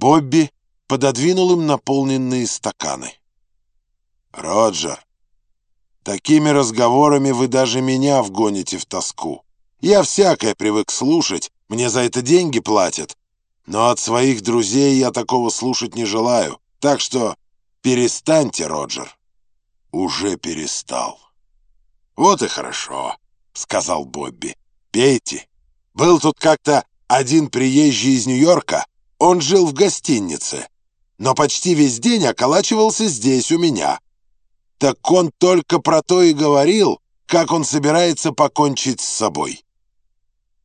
Бобби пододвинул им наполненные стаканы. «Роджер, такими разговорами вы даже меня вгоните в тоску. Я всякое привык слушать, мне за это деньги платят, но от своих друзей я такого слушать не желаю, так что перестаньте, Роджер». «Уже перестал». «Вот и хорошо», — сказал Бобби. «Пейте. Был тут как-то один приезжий из Нью-Йорка, он жил в гостинице, но почти весь день околачивался здесь у меня. Так он только про то и говорил, как он собирается покончить с собой.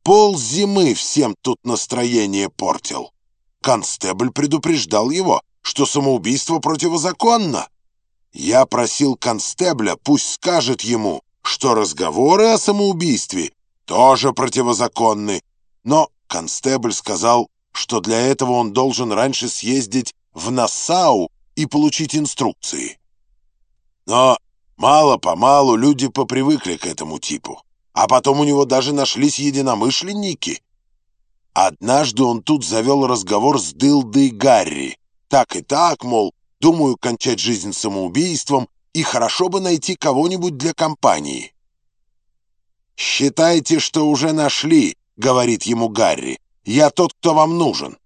Пол зимы всем тут настроение портил. Констебль предупреждал его, что самоубийство противозаконно. Я просил констебля, пусть скажет ему, что разговоры о самоубийстве тоже противозаконны, но констебль сказал, что для этого он должен раньше съездить в Нассау и получить инструкции. Но мало-помалу люди попривыкли к этому типу, а потом у него даже нашлись единомышленники. Однажды он тут завел разговор с Дылдой Гарри. Так и так, мол, думаю кончать жизнь самоубийством, и хорошо бы найти кого-нибудь для компании. «Считайте, что уже нашли», — говорит ему Гарри. «Я тот, кто вам нужен».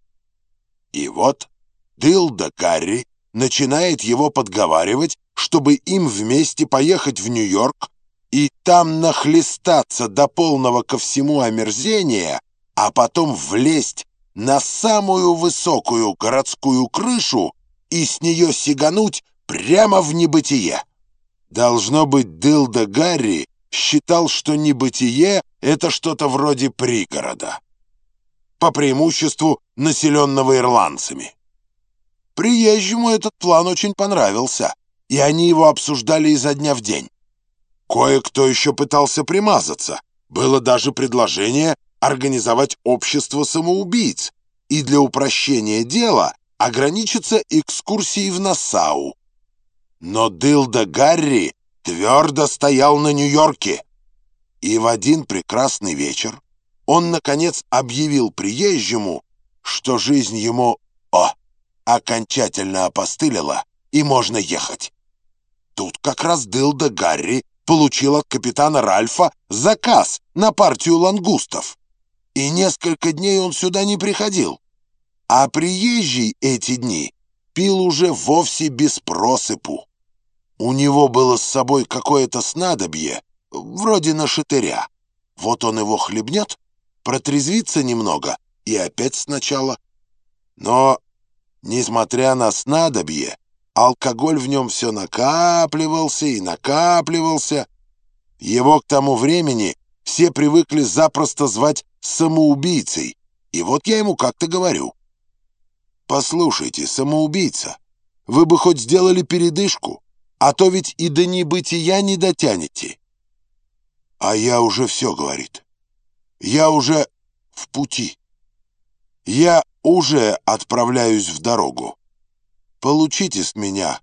И вот Дилда Гарри начинает его подговаривать, чтобы им вместе поехать в Нью-Йорк и там нахлестаться до полного ко всему омерзения, а потом влезть на самую высокую городскую крышу и с нее сигануть прямо в небытие. Должно быть, Дилда Гарри считал, что небытие — это что-то вроде пригорода, по преимуществу населенного ирландцами. Приезжему этот план очень понравился, и они его обсуждали изо дня в день. Кое-кто еще пытался примазаться. Было даже предложение организовать общество самоубийц и для упрощения дела ограничиться экскурсией в Нассау. Но Дилда Гарри твердо стоял на Нью-Йорке. И в один прекрасный вечер он, наконец, объявил приезжему, что жизнь ему, о, окончательно опостылила, и можно ехать. Тут как раз Дилда Гарри получил от капитана Ральфа заказ на партию лангустов. И несколько дней он сюда не приходил. А приезжий эти дни пил уже вовсе без просыпу. У него было с собой какое-то снадобье, вроде нашатыря. Вот он его хлебнет, протрезвится немного и опять сначала. Но, несмотря на снадобье, алкоголь в нем все накапливался и накапливался. Его к тому времени все привыкли запросто звать самоубийцей. И вот я ему как-то говорю. «Послушайте, самоубийца, вы бы хоть сделали передышку, а то ведь и до небытия не дотянете». А я уже все, говорит. Я уже в пути. Я уже отправляюсь в дорогу. Получите с меня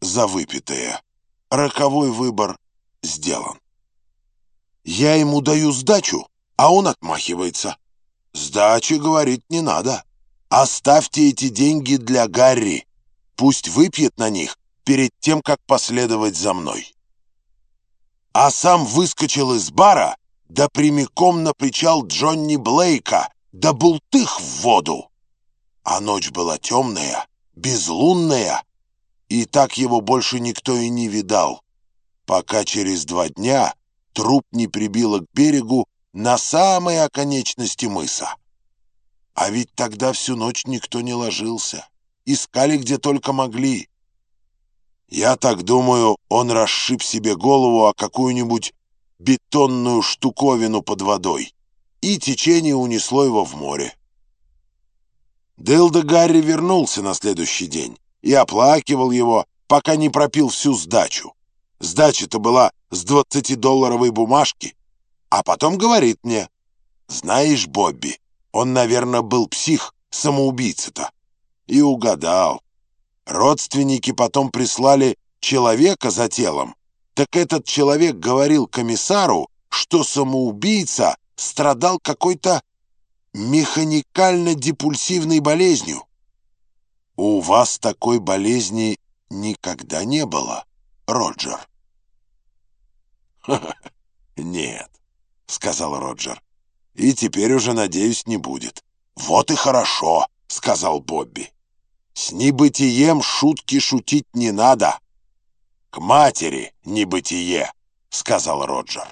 за выпитое. Роковой выбор сделан. Я ему даю сдачу, а он отмахивается. Сдачи, говорит, не надо. Оставьте эти деньги для Гарри. Пусть выпьет на них перед тем, как последовать за мной. А сам выскочил из бара, да прямиком на причал Джонни Блейка, да бултых в воду. А ночь была темная, безлунная, и так его больше никто и не видал, пока через два дня труп не прибило к берегу на самой оконечности мыса. А ведь тогда всю ночь никто не ложился. Искали где только могли. Я так думаю, он расшиб себе голову о какую-нибудь бетонную штуковину под водой, и течение унесло его в море. Дылда Гарри вернулся на следующий день и оплакивал его, пока не пропил всю сдачу. Сдача-то была с 20-долларовой бумажки. А потом говорит мне, «Знаешь, Бобби, он, наверное, был псих, самоубийца-то». И угадал. Родственники потом прислали человека за телом. Так этот человек говорил комиссару, что самоубийца страдал какой-то механикально-депульсивной болезнью. У вас такой болезни никогда не было, Роджер? «Нет», — сказал Роджер. «И теперь уже, надеюсь, не будет». «Вот и хорошо», — сказал Бобби. «С небытием шутки шутить не надо». «К матери небытие», — сказал Роджер.